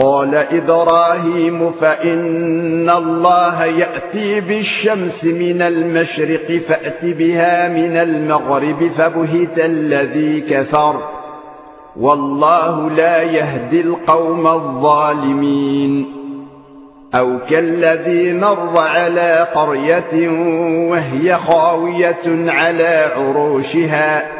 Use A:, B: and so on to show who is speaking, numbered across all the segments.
A: قال إبراهيم فإن الله يأتي بالشمس من المشرق فأت بها من المغرب فبهت الذي كفر والله لا يهدي القوم الظالمين أو كالذي مر على قرية وهي خاوية على عروشها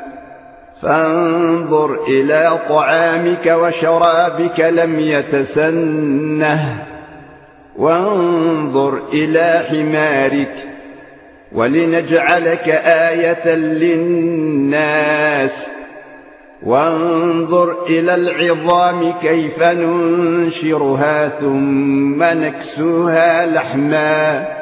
A: فانظر إلى طعامك وشرابك لم يتسنه وانظر إلى حمارك ولنجعلك آية للناس. وانظر إلى العظام كيف ننشرها ثم نكسوها لحماً.